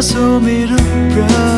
染みるか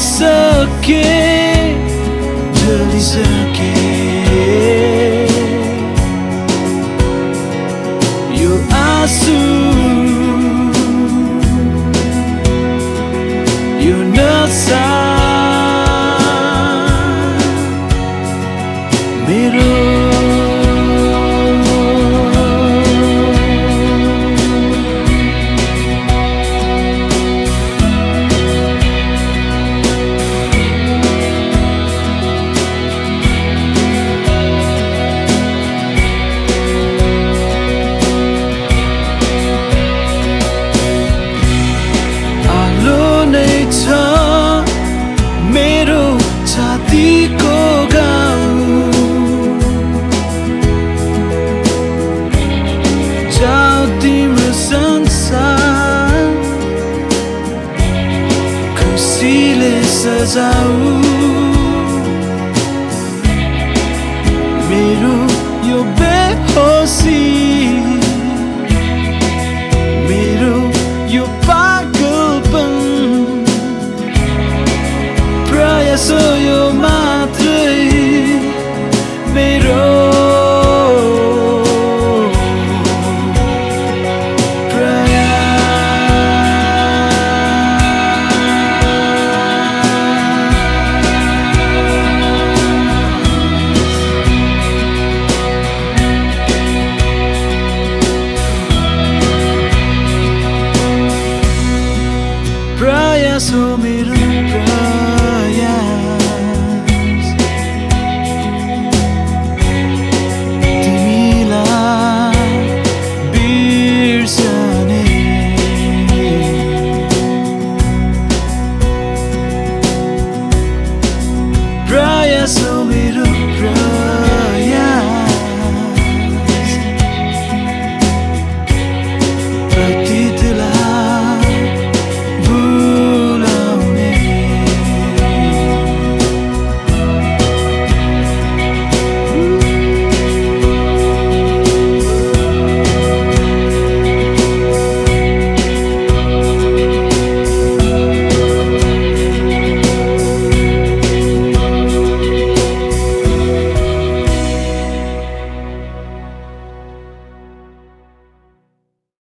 मरिसके जलिसके yo as I would. praia, sou mirar